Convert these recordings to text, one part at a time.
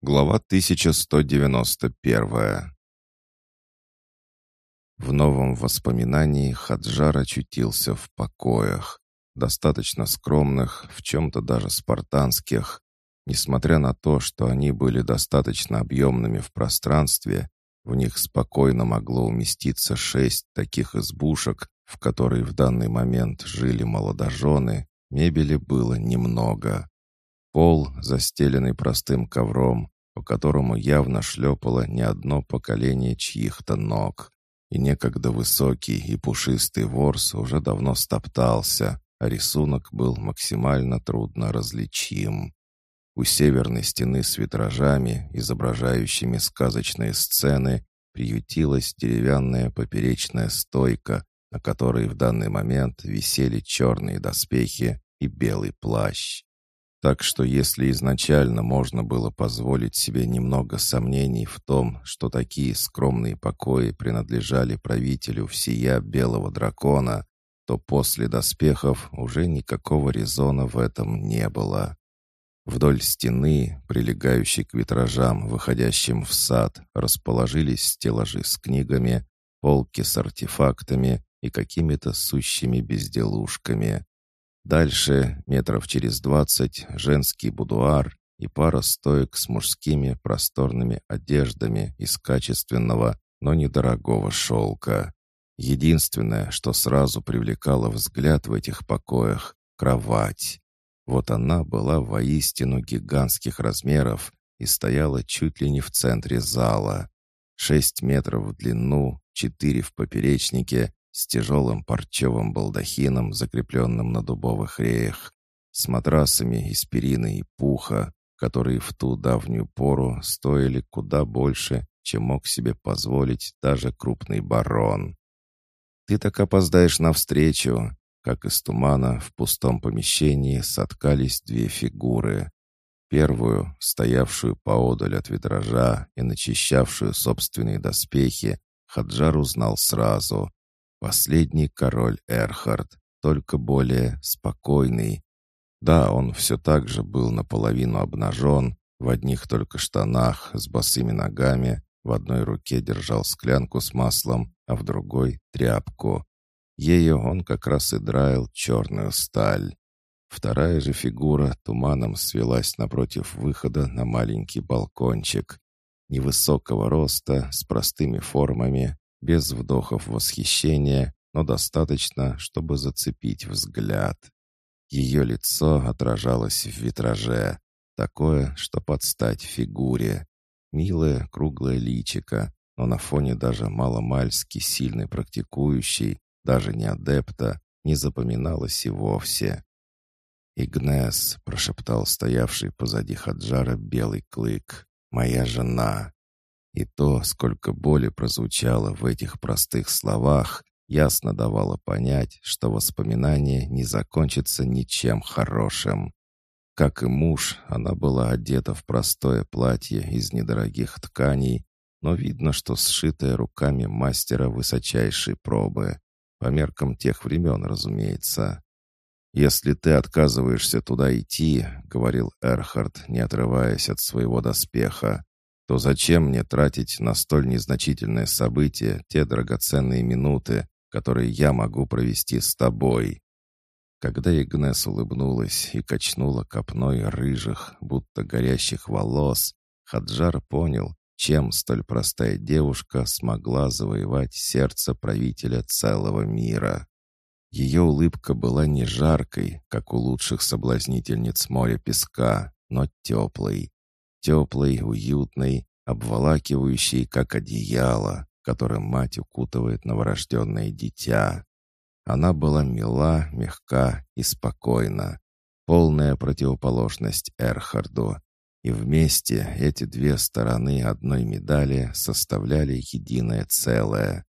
Глава 1191 В новом воспоминании Хаджар очутился в покоях, достаточно скромных, в чем-то даже спартанских. Несмотря на то, что они были достаточно объемными в пространстве, в них спокойно могло уместиться шесть таких избушек, в которые в данный момент жили молодожены, мебели было немного. Пол, застеленный простым ковром, по которому явно шлепало не одно поколение чьих-то ног. И некогда высокий и пушистый ворс уже давно стоптался, а рисунок был максимально трудно различим. У северной стены с витражами, изображающими сказочные сцены, приютилась деревянная поперечная стойка, на которой в данный момент висели черные доспехи и белый плащ. Так что если изначально можно было позволить себе немного сомнений в том, что такие скромные покои принадлежали правителю всея белого дракона, то после доспехов уже никакого резона в этом не было. Вдоль стены, прилегающей к витражам, выходящим в сад, расположились стеллажи с книгами, полки с артефактами и какими-то сущими безделушками. Дальше, метров через двадцать, женский будуар и пара стоек с мужскими просторными одеждами из качественного, но недорогого шелка. Единственное, что сразу привлекало взгляд в этих покоях — кровать. Вот она была воистину гигантских размеров и стояла чуть ли не в центре зала. Шесть метров в длину, четыре в поперечнике с тяжелым парчевым балдахином, закрепленным на дубовых реях, с матрасами из перины и пуха, которые в ту давнюю пору стоили куда больше, чем мог себе позволить даже крупный барон. «Ты так опоздаешь навстречу!» Как из тумана в пустом помещении соткались две фигуры. Первую, стоявшую поодаль от витража и начищавшую собственные доспехи, Хаджар узнал сразу. Последний король Эрхард, только более спокойный. Да, он все так же был наполовину обнажен, в одних только штанах, с босыми ногами, в одной руке держал склянку с маслом, а в другой — тряпку. Ею он как раз и драил черную сталь. Вторая же фигура туманом свелась напротив выхода на маленький балкончик. Невысокого роста, с простыми формами, без вдохов восхищения, но достаточно, чтобы зацепить взгляд. Ее лицо отражалось в витраже, такое, что под стать фигуре. Милое круглое личико, но на фоне даже маломальски сильной практикующей, даже не адепта, не запоминалось и вовсе. «Игнес», — прошептал стоявший позади Хаджара белый клык, — «моя жена». И то, сколько боли прозвучало в этих простых словах, ясно давало понять, что воспоминание не закончится ничем хорошим. Как и муж, она была одета в простое платье из недорогих тканей, но видно, что сшитое руками мастера высочайшей пробы. По меркам тех времен, разумеется. «Если ты отказываешься туда идти», — говорил Эрхард, не отрываясь от своего доспеха, то зачем мне тратить на столь незначительное событие те драгоценные минуты, которые я могу провести с тобой?» Когда Игнес улыбнулась и качнула копной рыжих, будто горящих волос, Хаджар понял, чем столь простая девушка смогла завоевать сердце правителя целого мира. Ее улыбка была не жаркой, как у лучших соблазнительниц моря песка, но теплой, теплой, уютной, обволакивающей, как одеяло, которым мать укутывает новорожденное дитя. Она была мила, мягка и спокойна, полная противоположность Эрхарду. И вместе эти две стороны одной медали составляли единое целое.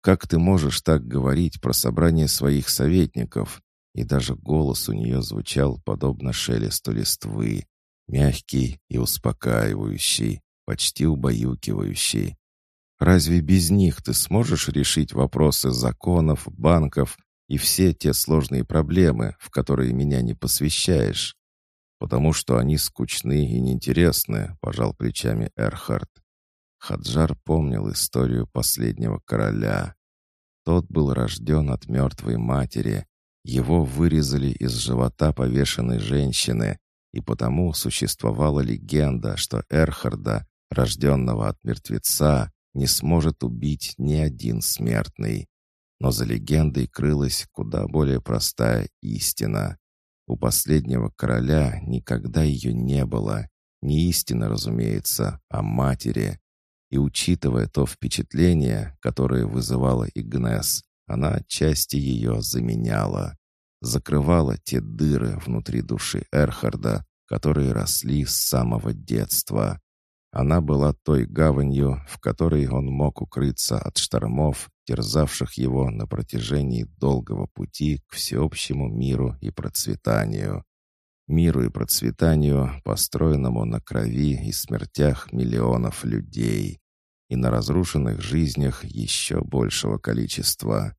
«Как ты можешь так говорить про собрание своих советников?» И даже голос у нее звучал подобно шелесту листвы, мягкий и успокаивающий, почти убаюкивающий. Разве без них ты сможешь решить вопросы законов, банков и все те сложные проблемы, в которые меня не посвящаешь? «Потому что они скучны и неинтересны», — пожал плечами Эрхард. Хаджар помнил историю последнего короля. Тот был рожден от мертвой матери. Его вырезали из живота повешенной женщины, и потому существовала легенда, что Эрхарда, рожденного от мертвеца, не сможет убить ни один смертный. Но за легендой крылась куда более простая истина. У последнего короля никогда ее не было. Не истина, разумеется, а матери. И учитывая то впечатление, которое вызывала Игнес, она отчасти ее заменяла. Закрывала те дыры внутри души Эрхарда, которые росли с самого детства. Она была той гаванью, в которой он мог укрыться от штормов, терзавших его на протяжении долгого пути к всеобщему миру и процветанию. Миру и процветанию, построенному на крови и смертях миллионов людей и на разрушенных жизнях еще большего количества.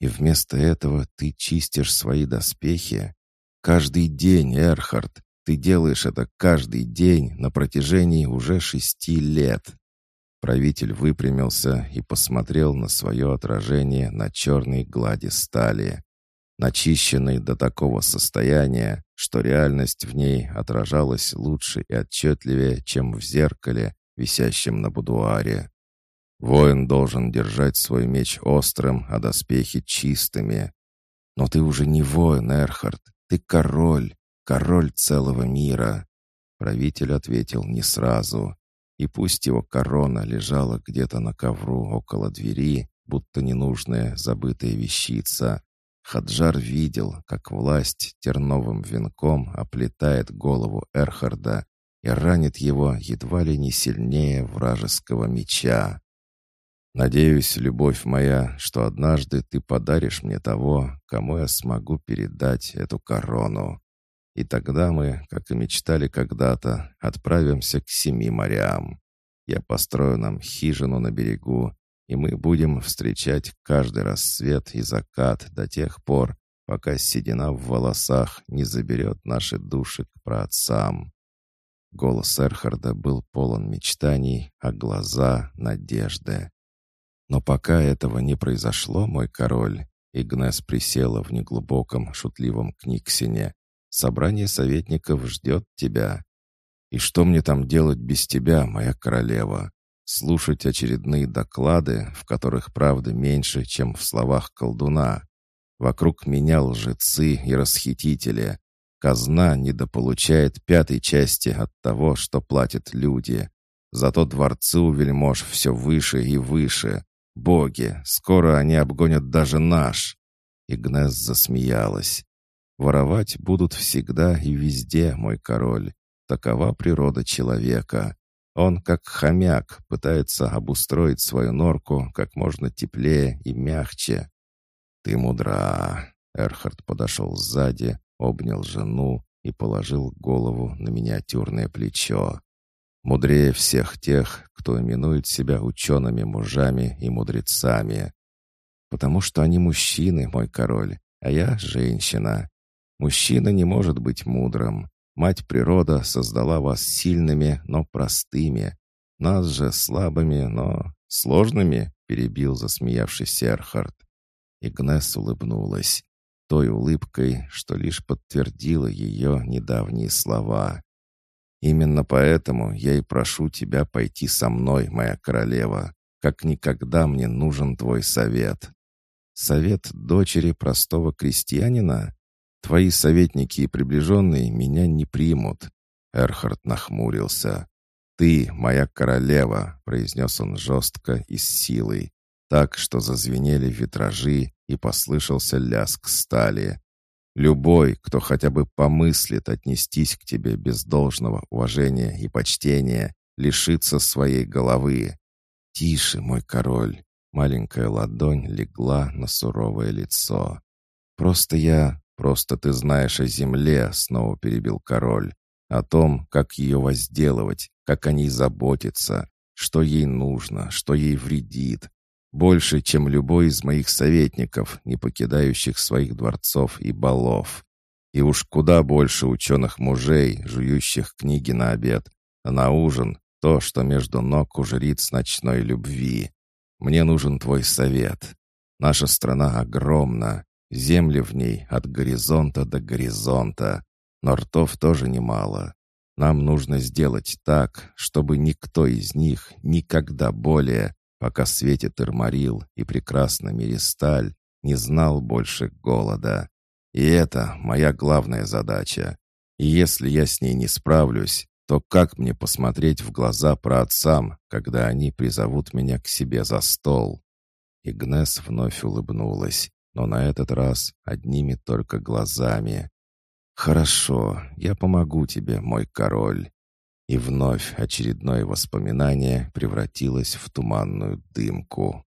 И вместо этого ты чистишь свои доспехи? Каждый день, Эрхард, ты делаешь это каждый день на протяжении уже шести лет». Правитель выпрямился и посмотрел на свое отражение на черной глади стали, начищенной до такого состояния, что реальность в ней отражалась лучше и отчетливее, чем в зеркале, висящем на будуаре. Воин должен держать свой меч острым, а доспехи чистыми. Но ты уже не воин, Эрхард, ты король, король целого мира!» Правитель ответил не сразу. И пусть его корона лежала где-то на ковру около двери, будто ненужная забытая вещица, Хаджар видел, как власть терновым венком оплетает голову Эрхарда и ранит его едва ли не сильнее вражеского меча. «Надеюсь, любовь моя, что однажды ты подаришь мне того, кому я смогу передать эту корону. И тогда мы, как и мечтали когда-то, отправимся к семи морям. Я построю нам хижину на берегу, и мы будем встречать каждый рассвет и закат до тех пор, пока седина в волосах не заберет наши души к праотцам». Голос Эрхарда был полон мечтаний, а глаза — надежды. «Но пока этого не произошло, мой король», Игнес присела в неглубоком, шутливом книгсине, Собрание советников ждет тебя. И что мне там делать без тебя, моя королева? Слушать очередные доклады, в которых правда меньше, чем в словах колдуна. Вокруг меня лжецы и расхитители. Казна недополучает пятой части от того, что платят люди. Зато дворцы у вельмож все выше и выше. Боги, скоро они обгонят даже наш. Игнес засмеялась. Воровать будут всегда и везде, мой король. Такова природа человека. Он, как хомяк, пытается обустроить свою норку как можно теплее и мягче. «Ты мудра!» Эрхард подошел сзади, обнял жену и положил голову на миниатюрное плечо. Мудрее всех тех, кто именует себя учеными мужами и мудрецами. Потому что они мужчины, мой король, а я женщина. Мужчина не может быть мудрым. Мать природа создала вас сильными, но простыми. Нас же слабыми, но сложными, перебил засмеявшийся Эрхард. Игнес улыбнулась, той улыбкой, что лишь подтвердила ее недавние слова. «Именно поэтому я и прошу тебя пойти со мной, моя королева. Как никогда мне нужен твой совет». «Совет дочери простого крестьянина?» Твои советники и приближенные меня не примут». Эрхард нахмурился. «Ты моя королева», — произнес он жестко и с силой, так, что зазвенели витражи и послышался лязг стали. «Любой, кто хотя бы помыслит отнестись к тебе без должного уважения и почтения, лишится своей головы. Тише, мой король!» Маленькая ладонь легла на суровое лицо. «Просто я... «Просто ты знаешь о земле», — снова перебил король. «О том, как ее возделывать, как о ней заботиться, что ей нужно, что ей вредит. Больше, чем любой из моих советников, не покидающих своих дворцов и балов. И уж куда больше ученых мужей, жующих книги на обед, а на ужин — то, что между ног у жриц ночной любви. Мне нужен твой совет. Наша страна огромна, земли в ней от горизонта до горизонта, но ртов тоже немало. Нам нужно сделать так, чтобы никто из них никогда более, пока светит Ирмарил и прекрасна Миристаль, не знал больше голода. И это моя главная задача. И если я с ней не справлюсь, то как мне посмотреть в глаза праотцам, когда они призовут меня к себе за стол?» Игнес вновь улыбнулась, но на этот раз одними только глазами. «Хорошо, я помогу тебе, мой король». И вновь очередное воспоминание превратилось в туманную дымку.